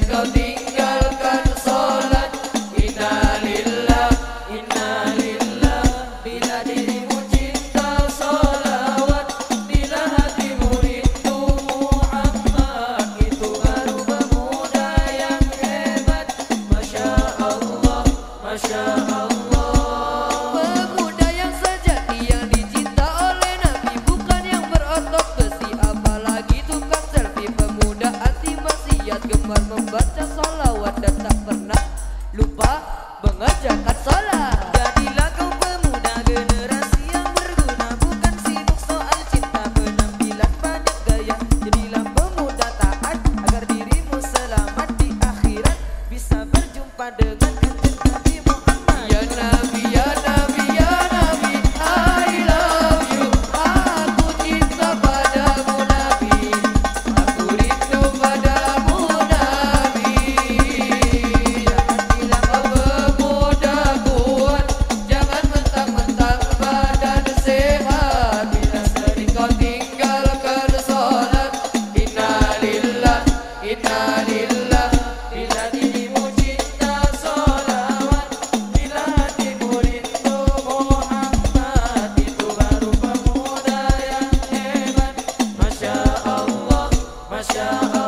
got the membaca salam Hare